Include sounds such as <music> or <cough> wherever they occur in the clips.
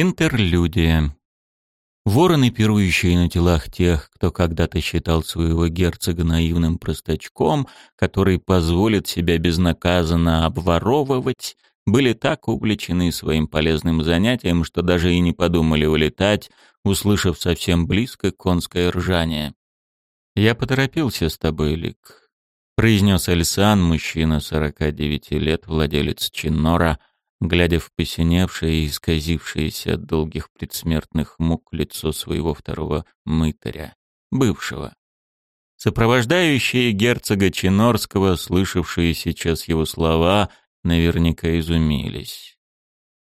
Интерлюдия. Вороны, пирующие на телах тех, кто когда-то считал своего герцога наивным простачком, который позволит себя безнаказанно обворовывать, были так увлечены своим полезным занятием, что даже и не подумали улетать, услышав совсем близко конское ржание. «Я поторопился с тобой, Лик», — произнес Эльсан, мужчина 49 лет, владелец Чиннора, глядя в посиневшее и исказившееся от долгих предсмертных мук лицо своего второго мытаря, бывшего. Сопровождающие герцога Чинорского, слышавшие сейчас его слова, наверняка изумились.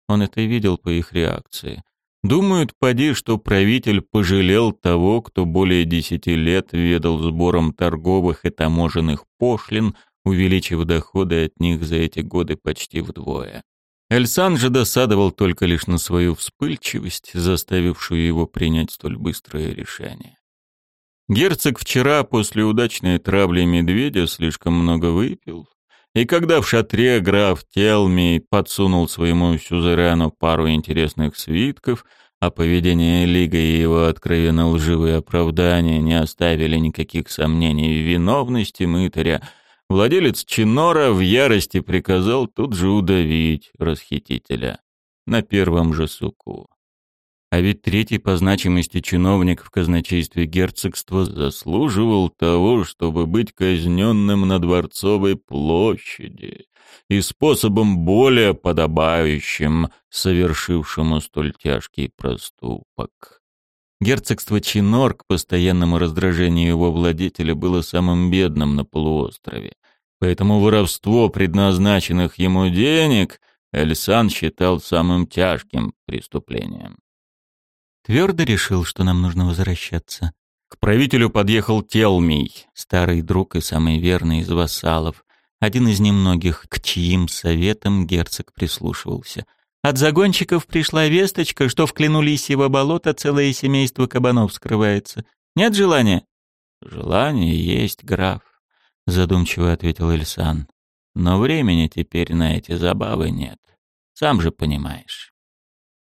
Он это видел по их реакции. Думают, поди, что правитель пожалел того, кто более десяти лет ведал сбором торговых и таможенных пошлин, увеличив доходы от них за эти годы почти вдвое. Эльсан же досадовал только лишь на свою вспыльчивость, заставившую его принять столь быстрое решение. Герцог вчера после удачной травли медведя слишком много выпил, и когда в шатре граф Телми подсунул своему сюзерену пару интересных свитков, а поведение Лига и его откровенно лживые оправдания не оставили никаких сомнений в виновности мытаря, Владелец Чинора в ярости приказал тут же удавить расхитителя на первом же суку. А ведь третий по значимости чиновник в казначействе герцогства заслуживал того, чтобы быть казненным на Дворцовой площади и способом более подобающим совершившему столь тяжкий проступок. Герцогство Чинор к постоянному раздражению его владетеля было самым бедным на полуострове. Поэтому воровство предназначенных ему денег Эльсан считал самым тяжким преступлением. Твердо решил, что нам нужно возвращаться. К правителю подъехал Телмий, старый друг и самый верный из вассалов, один из немногих, к чьим советам герцог прислушивался. От загонщиков пришла весточка, что в Клину Лисьего болота целое семейство кабанов скрывается. Нет желания? Желание есть, граф задумчиво ответил Эльсан. Но времени теперь на эти забавы нет. Сам же понимаешь.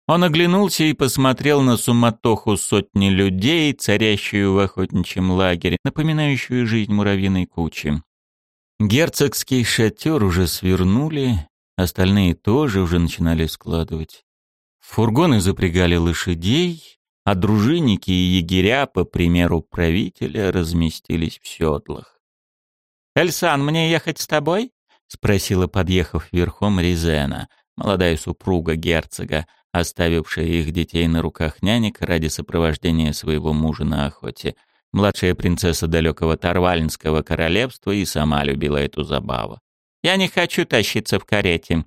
Он оглянулся и посмотрел на суматоху сотни людей, царящую в охотничьем лагере, напоминающую жизнь муравьиной кучи. Герцогский шатер уже свернули, остальные тоже уже начинали складывать. Фургоны запрягали лошадей, а дружинники и егеря, по примеру правителя, разместились в седлах. «Эльсан, мне ехать с тобой?» — спросила, подъехав верхом Ризена, молодая супруга герцога, оставившая их детей на руках нянек ради сопровождения своего мужа на охоте. Младшая принцесса далекого Тарвальнского королевства и сама любила эту забаву. «Я не хочу тащиться в карете».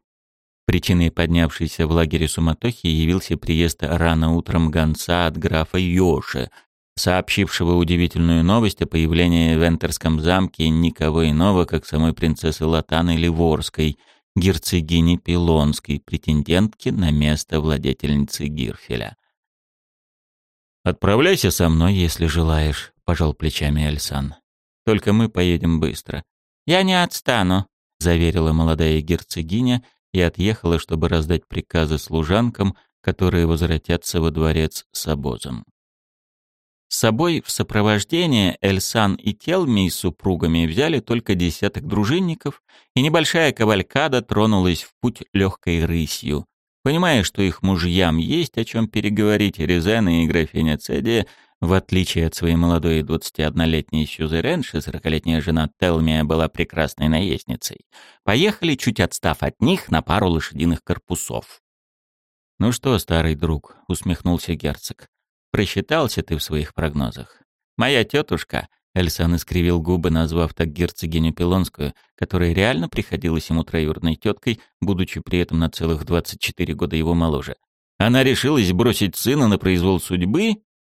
Причиной поднявшейся в лагере суматохи явился приезд рано утром гонца от графа Йоши, сообщившего удивительную новость о появлении в Энтерском замке никого иного, как самой принцессы Латаны Ливорской, герцогини Пилонской, претендентки на место владетельницы Гирфеля. «Отправляйся со мной, если желаешь», — пожал плечами Эльсан. «Только мы поедем быстро». «Я не отстану», — заверила молодая герцогиня и отъехала, чтобы раздать приказы служанкам, которые возвратятся во дворец с обозом. С собой в сопровождение Эльсан и Телми с супругами взяли только десяток дружинников, и небольшая кавалькада тронулась в путь легкой рысью. Понимая, что их мужьям есть о чем переговорить, Резена и графиня Цедия, в отличие от своей молодой 21-летней Сюзеренши, 40-летняя жена Телмия была прекрасной наездницей, поехали, чуть отстав от них, на пару лошадиных корпусов. «Ну что, старый друг», — усмехнулся герцог, Просчитался ты в своих прогнозах. Моя тетушка, Эльсан искривил губы, назвав так герцогиню Пилонскую, которая реально приходилась ему троюродной теткой, будучи при этом на целых 24 года его моложе. Она решилась бросить сына на произвол судьбы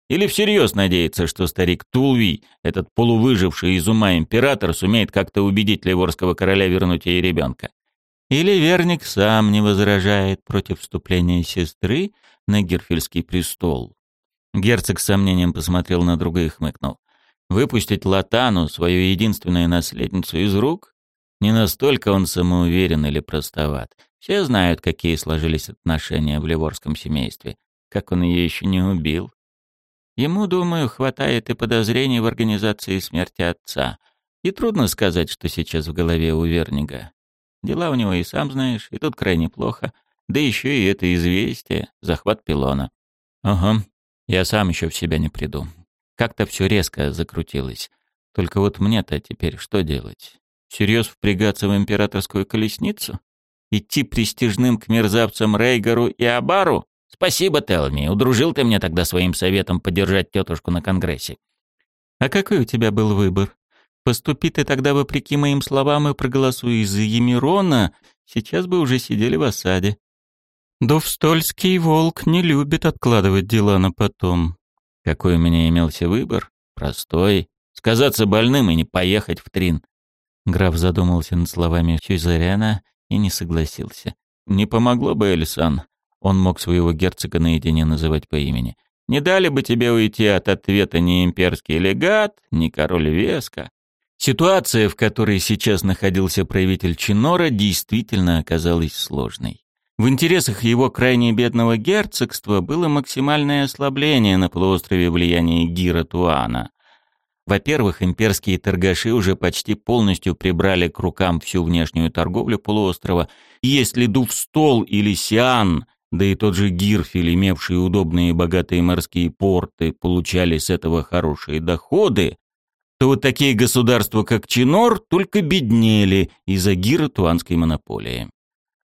или всерьез надеется, что старик Тулви, этот полувыживший из ума император, сумеет как-то убедить ливорского короля вернуть ей ребенка? Или Верник сам не возражает против вступления сестры на Герфельский престол? Герцог с сомнением посмотрел на друга и хмыкнул. Выпустить Латану, свою единственную наследницу, из рук? Не настолько он самоуверен или простоват. Все знают, какие сложились отношения в ливорском семействе. как он ее еще не убил. Ему, думаю, хватает и подозрений в организации смерти отца. И трудно сказать, что сейчас в голове у Вернига. Дела у него и сам знаешь, и тут крайне плохо. Да еще и это известие, захват пилона. Ага, я сам еще в себя не приду. Как-то все резко закрутилось. Только вот мне-то теперь что делать? Серьез впрягаться в императорскую колесницу? Идти престижным к мерзавцам Рейгару и Абару? Спасибо, Телми, удружил ты мне тогда своим советом поддержать тетушку на конгрессе. А какой у тебя был выбор? Поступи ты тогда вопреки моим словам и проголосуй за Емирона, сейчас бы уже сидели в осаде. Довстольский волк не любит откладывать дела на потом. Какой у меня имелся выбор? Простой. Сказаться больным и не поехать в Трин. Граф задумался над словами Чузаряна и не согласился. Не помогло бы, Эльсан. Он мог своего герцога наедине называть по имени. Не дали бы тебе уйти от ответа ни имперский легат, ни король Веска. Ситуация, в которой сейчас находился правитель Чинора, действительно оказалась сложной. В интересах его крайне бедного герцогства было максимальное ослабление на полуострове влияния Гира Туана. Во-первых, имперские торгаши уже почти полностью прибрали к рукам всю внешнюю торговлю полуострова, и если Дувстол или Сиан, да и тот же Гирфель, имевшие удобные и богатые морские порты, получали с этого хорошие доходы, то вот такие государства, как Чинор, только беднели из-за гиро-туанской монополии.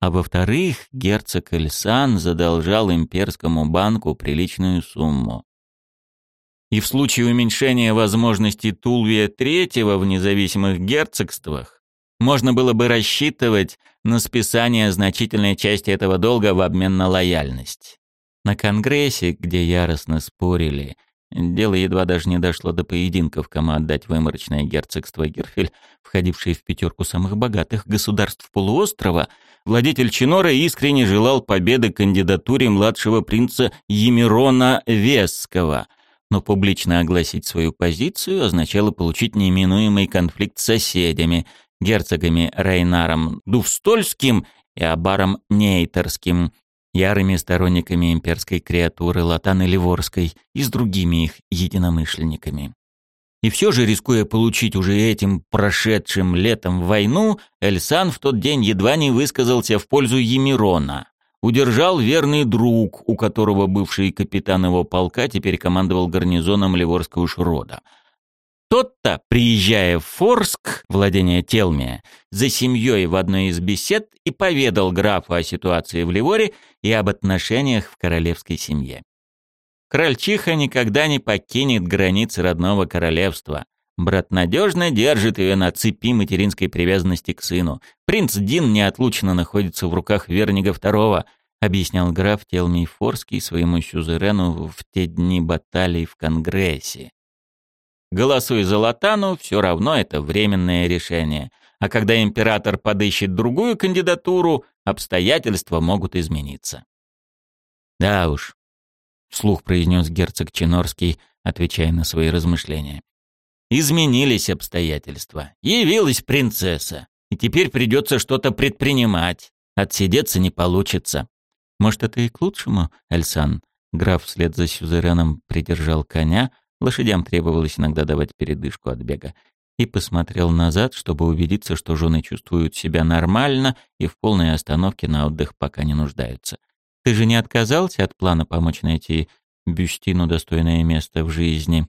А во-вторых, герцог Эльсан задолжал имперскому банку приличную сумму и в случае уменьшения возможностей Тулвия III в независимых герцогствах можно было бы рассчитывать на списание значительной части этого долга в обмен на лояльность. На Конгрессе, где яростно спорили, дело едва даже не дошло до поединков, кому отдать выморочное герцогство Герфель, входившее в пятерку самых богатых государств полуострова, владетель Чинора искренне желал победы кандидатуре младшего принца Емирона Весского – но публично огласить свою позицию означало получить неминуемый конфликт с соседями, герцогами Рейнаром Дувстольским и Абаром Нейтерским, ярыми сторонниками имперской креатуры Латаны Ливорской и с другими их единомышленниками. И все же, рискуя получить уже этим прошедшим летом войну, Эльсан в тот день едва не высказался в пользу Емирона удержал верный друг, у которого бывший капитан его полка теперь командовал гарнизоном Ливорского шрода. Тот-то, приезжая в Форск, владение Телмия, за семьей в одной из бесед и поведал графу о ситуации в Ливоре и об отношениях в королевской семье. Крольчиха никогда не покинет границы родного королевства. Брат надежно держит ее на цепи материнской привязанности к сыну. Принц Дин неотлучно находится в руках Вернига II, объяснял граф Телмий Форский своему сюзерену в те дни баталий в Конгрессе. Голосуй за Латану, все равно это временное решение. А когда император подыщет другую кандидатуру, обстоятельства могут измениться. Да уж, вслух произнес герцог Чинорский, отвечая на свои размышления. Изменились обстоятельства. Явилась принцесса. И теперь придется что-то предпринимать. Отсидеться не получится. Может, это и к лучшему, Эльсан? Граф вслед за сюзереном придержал коня, лошадям требовалось иногда давать передышку от бега, и посмотрел назад, чтобы убедиться, что жены чувствуют себя нормально и в полной остановке на отдых пока не нуждаются. Ты же не отказался от плана помочь найти Бюстину достойное место в жизни?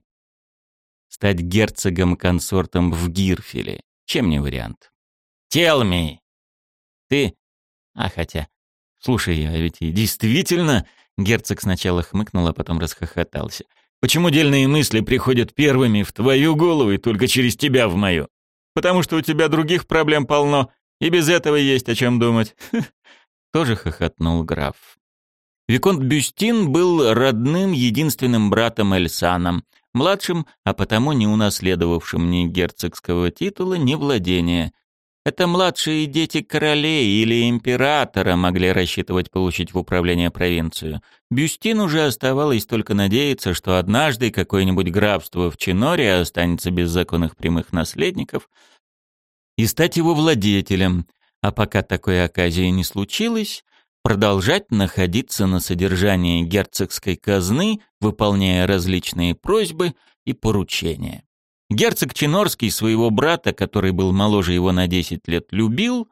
Стать герцогом-консортом в Гирфеле. Чем не вариант? Телми! Ты... А хотя... Слушай, я ведь и действительно... Герцог сначала хмыкнул, а потом расхохотался. Почему дельные мысли приходят первыми в твою голову и только через тебя в мою? Потому что у тебя других проблем полно, и без этого есть о чем думать. <laughs> Тоже хохотнул граф. Виконт Бюстин был родным единственным братом Эльсаном, младшим, а потому не унаследовавшим ни герцогского титула, ни владения. Это младшие дети королей или императора могли рассчитывать получить в управление провинцию. Бюстину же оставалось только надеяться, что однажды какое-нибудь графство в Чиноре останется без законных прямых наследников, и стать его владетелем. А пока такой оказии не случилось, продолжать находиться на содержании герцогской казны, выполняя различные просьбы и поручения. Герцог Чинорский своего брата, который был моложе его на 10 лет, любил,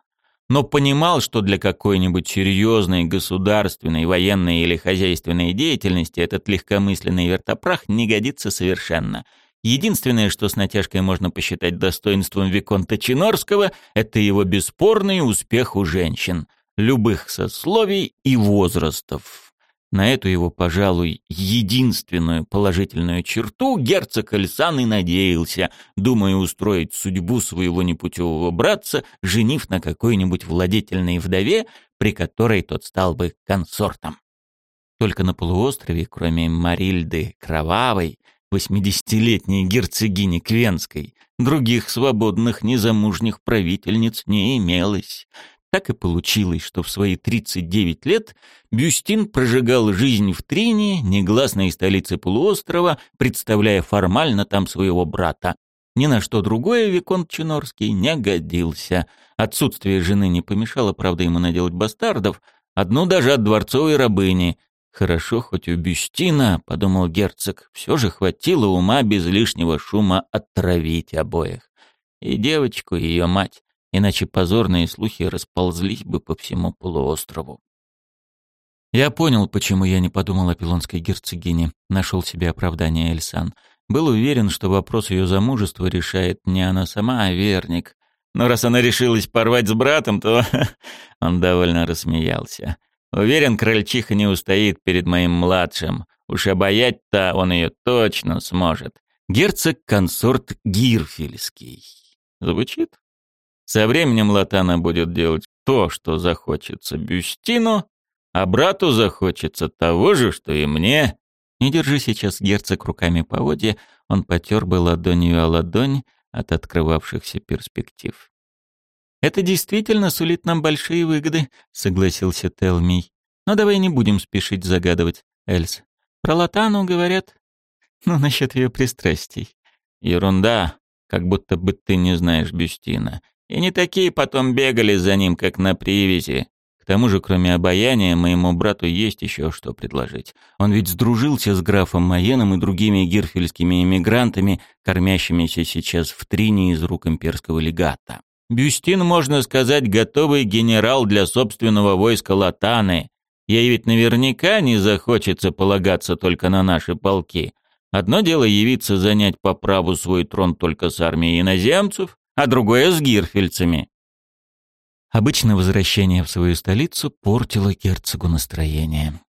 но понимал, что для какой-нибудь серьезной государственной, военной или хозяйственной деятельности этот легкомысленный вертопрах не годится совершенно. Единственное, что с натяжкой можно посчитать достоинством Виконта Чинорского, это его бесспорный успех у женщин, любых сословий и возрастов. На эту его, пожалуй, единственную положительную черту герцог Эльсан и надеялся, думая устроить судьбу своего непутевого братца, женив на какой-нибудь владетельной вдове, при которой тот стал бы консортом. Только на полуострове, кроме Марильды Кровавой, восьмидесятилетней герцогини Квенской, других свободных незамужних правительниц не имелось. Так и получилось, что в свои 39 лет Бюстин прожигал жизнь в Трине, негласной столице полуострова, представляя формально там своего брата. Ни на что другое Виконт Чинорский не годился. Отсутствие жены не помешало, правда, ему наделать бастардов, одну даже от дворцовой рабыни. «Хорошо, хоть у Бюстина, — подумал герцог, — все же хватило ума без лишнего шума отравить обоих. И девочку, и ее мать иначе позорные слухи расползлись бы по всему полуострову. Я понял, почему я не подумал о пилонской герцогине, нашел себе оправдание Эльсан. Был уверен, что вопрос ее замужества решает не она сама, а верник. Но раз она решилась порвать с братом, то <laughs> он довольно рассмеялся. Уверен, крольчиха не устоит перед моим младшим. Уж обаять-то он ее точно сможет. Герцог-консорт Гирфельский. Звучит? Со временем Латана будет делать то, что захочется Бюстину, а брату захочется того же, что и мне. Не держи сейчас герцог руками по воде, он потер бы ладонью о ладонь от открывавшихся перспектив. «Это действительно сулит нам большие выгоды», — согласился Телмий. «Но давай не будем спешить загадывать, Эльс. Про Латану говорят. Ну, насчет ее пристрастий». «Ерунда, как будто бы ты не знаешь Бюстина. И не такие потом бегали за ним, как на привязи. К тому же, кроме обаяния, моему брату есть еще что предложить. Он ведь сдружился с графом Маеном и другими гирфельскими эмигрантами, кормящимися сейчас в Трине из рук имперского легата. Бюстин, можно сказать, готовый генерал для собственного войска Латаны. Ей ведь наверняка не захочется полагаться только на наши полки. Одно дело явиться занять по праву свой трон только с армией иноземцев, а другое с гирфельцами. Обычно возвращение в свою столицу портило герцогу настроение.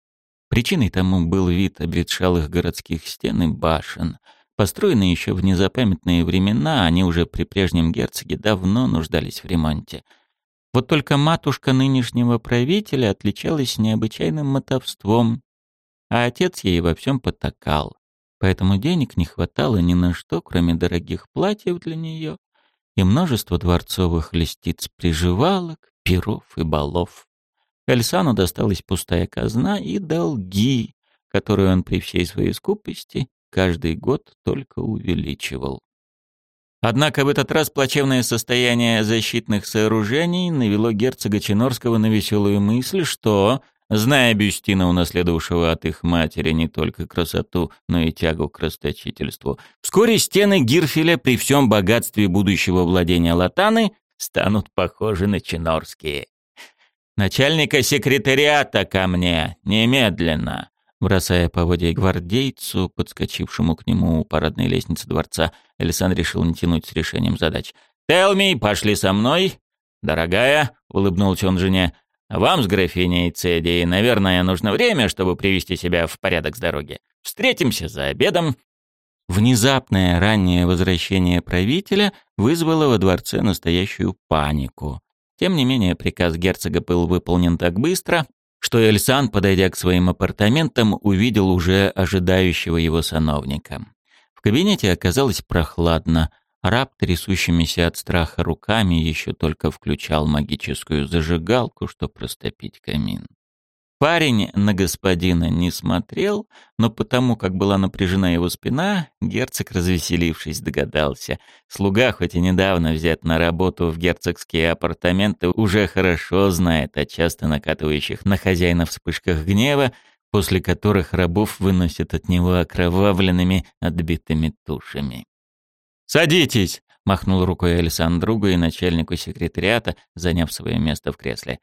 Причиной тому был вид обветшалых городских стен и башен. Построенные еще в незапамятные времена, они уже при прежнем герцоге давно нуждались в ремонте. Вот только матушка нынешнего правителя отличалась необычайным мотовством, а отец ей во всем потакал. Поэтому денег не хватало ни на что, кроме дорогих платьев для нее и множество дворцовых листиц приживалок, перов и балов. Эльсану досталась пустая казна и долги, которые он при всей своей скупости каждый год только увеличивал. Однако в этот раз плачевное состояние защитных сооружений навело герцога Чинорского на веселую мысль, что Зная Бюстина, унаследовавшего от их матери не только красоту, но и тягу к расточительству, вскоре стены Гирфеля при всем богатстве будущего владения Латаны станут похожи на чинорские. «Начальника секретариата ко мне! Немедленно!» Бросая поводья гвардейцу, подскочившему к нему у парадной лестницы дворца, Элисан решил не тянуть с решением задач. «Телми, пошли со мной!» «Дорогая», — улыбнулся он жене, вам с графиней Цедией, наверное, нужно время, чтобы привести себя в порядок с дороги. Встретимся за обедом». Внезапное раннее возвращение правителя вызвало во дворце настоящую панику. Тем не менее, приказ герцога был выполнен так быстро, что Эльсан, подойдя к своим апартаментам, увидел уже ожидающего его сановника. В кабинете оказалось прохладно, Раб, трясущимися от страха руками, еще только включал магическую зажигалку, чтобы растопить камин. Парень на господина не смотрел, но потому, как была напряжена его спина, герцог, развеселившись, догадался. Слуга, хоть и недавно взят на работу в герцогские апартаменты, уже хорошо знает о часто накатывающих на хозяина вспышках гнева, после которых рабов выносят от него окровавленными, отбитыми тушами. «Садитесь!» — махнул рукой Александру и начальнику секретариата, заняв свое место в кресле.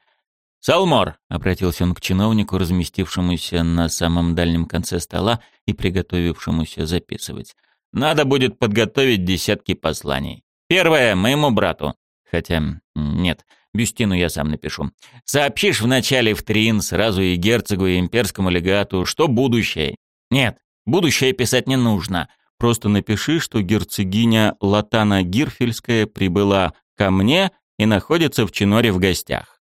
«Салмор!» — обратился он к чиновнику, разместившемуся на самом дальнем конце стола и приготовившемуся записывать. «Надо будет подготовить десятки посланий. Первое — моему брату. Хотя, нет, Бюстину я сам напишу. Сообщишь вначале в Трин, сразу и герцогу, и имперскому легату, что будущее. Нет, будущее писать не нужно. Просто напиши, что герцогиня Латана Гирфельская прибыла ко мне и находится в Чиноре в гостях.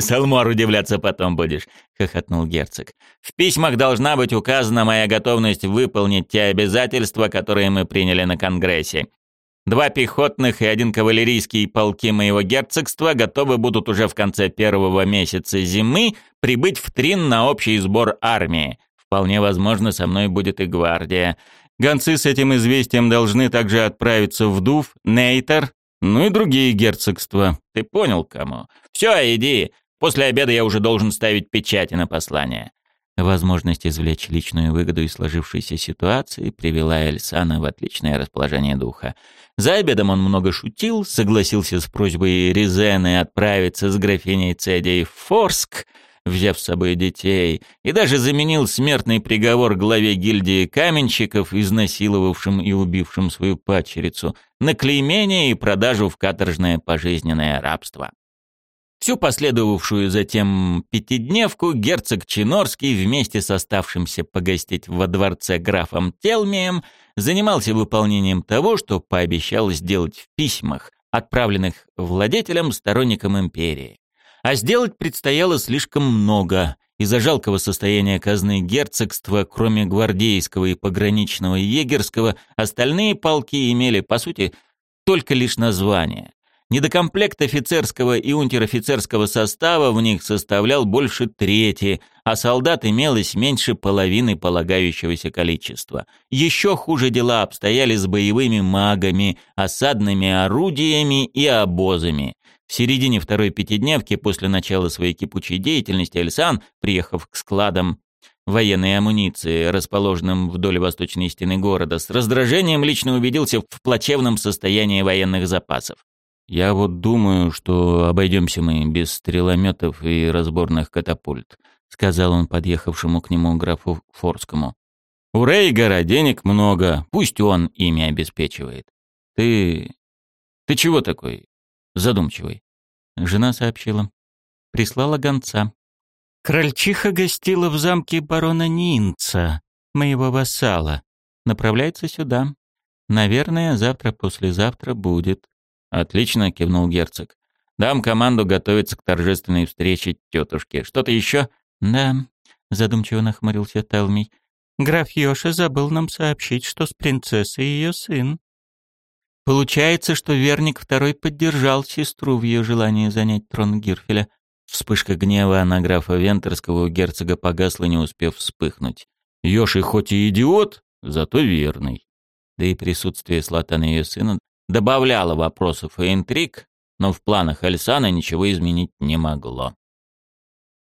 «Салмор, удивляться потом будешь», — хохотнул герцог. «В письмах должна быть указана моя готовность выполнить те обязательства, которые мы приняли на Конгрессе. Два пехотных и один кавалерийский полки моего герцогства готовы будут уже в конце первого месяца зимы прибыть в Трин на общий сбор армии. Вполне возможно, со мной будет и гвардия. Гонцы с этим известием должны также отправиться в Дув, Нейтер, ну и другие герцогства. Ты понял, кому? Все, иди. После обеда я уже должен ставить печати на послание. Возможность извлечь личную выгоду из сложившейся ситуации привела Эльсана в отличное расположение духа. За обедом он много шутил, согласился с просьбой Резены отправиться с графиней Цедей в Форск, взяв с собой детей, и даже заменил смертный приговор главе гильдии каменщиков, изнасиловавшим и убившим свою падчерицу, на клеймение и продажу в каторжное пожизненное рабство. Всю последовавшую затем пятидневку герцог Чинорский вместе с оставшимся погостить во дворце графом Телмием занимался выполнением того, что пообещал сделать в письмах, отправленных владетелям, сторонникам империи. А сделать предстояло слишком много. Из-за жалкого состояния казны герцогства, кроме гвардейского и пограничного егерского, остальные полки имели, по сути, только лишь название. Недокомплект офицерского и унтер-офицерского состава в них составлял больше трети, а солдат имелось меньше половины полагающегося количества. Еще хуже дела обстояли с боевыми магами, осадными орудиями и обозами. В середине второй пятидневки после начала своей кипучей деятельности Эльсан, приехав к складам военной амуниции, расположенным вдоль восточной стены города, с раздражением лично убедился в плачевном состоянии военных запасов. Я вот думаю, что обойдемся мы без стрелометов и разборных катапульт, сказал он подъехавшему к нему графу Форскому. У Рейгара денег много, пусть он ими обеспечивает. Ты... ты чего такой задумчивый? Жена сообщила. Прислала гонца. Крольчиха гостила в замке барона Нинца, моего вассала. Направляется сюда. Наверное, завтра-послезавтра будет. «Отлично», — кивнул герцог. «Дам команду готовиться к торжественной встрече тетушки. Что-то еще?» «Да», — задумчиво нахмурился Талмий. «Граф Йоша забыл нам сообщить, что с принцессой ее сын». Получается, что Верник II поддержал сестру в ее желании занять трон Гирфеля. Вспышка гнева на графа Вентерского у герцога погасла, не успев вспыхнуть. Йоши хоть и идиот, зато верный. Да и присутствие Слатана ее сына добавляло вопросов и интриг, но в планах Альсана ничего изменить не могло.